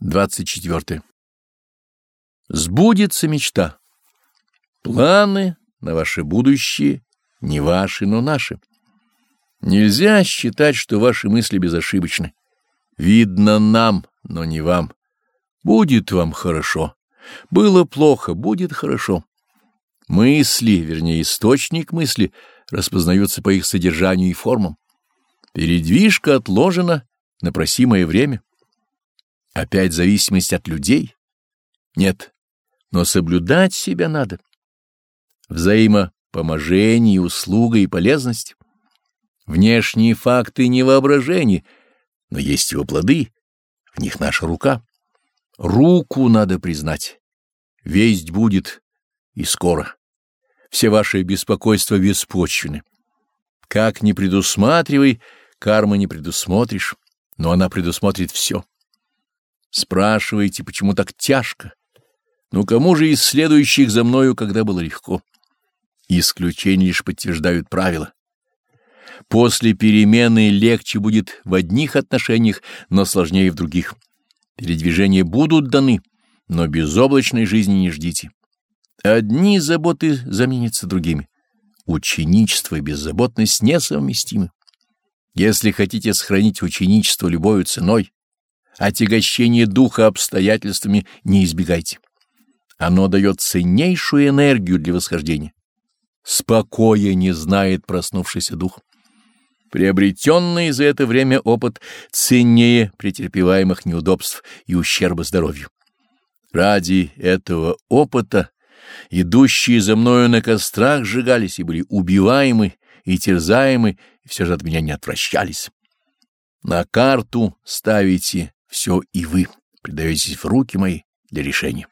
24. Сбудется мечта. Планы на ваше будущее не ваши, но наши. Нельзя считать, что ваши мысли безошибочны. Видно нам, но не вам. Будет вам хорошо. Было плохо, будет хорошо. Мысли, вернее, источник мысли, распознаются по их содержанию и формам. Передвижка отложена на просимое время. Опять зависимость от людей? Нет, но соблюдать себя надо. Взаимопоможение, услуга и полезность. Внешние факты не воображение, но есть его плоды, в них наша рука. Руку надо признать. Весть будет и скоро. Все ваши беспокойства беспочвены. Как не предусматривай, кармы не предусмотришь, но она предусмотрит все. Спрашиваете, почему так тяжко? Ну кому же из следующих за мною, когда было легко? Исключения лишь подтверждают правила. После перемены легче будет в одних отношениях, но сложнее в других. Передвижения будут даны, но безоблачной жизни не ждите. Одни заботы заменятся другими. Ученичество и беззаботность несовместимы. Если хотите сохранить ученичество любой ценой, Отягощение духа обстоятельствами не избегайте. Оно дает ценнейшую энергию для восхождения. Спокоя не знает проснувшийся дух. Приобретенный за это время опыт ценнее претерпеваемых неудобств и ущерба здоровью. Ради этого опыта идущие за мною на кострах сжигались и были убиваемы и терзаемы, и все же от меня не отвращались. На карту ставите все и вы предаетесь в руки мои для решения.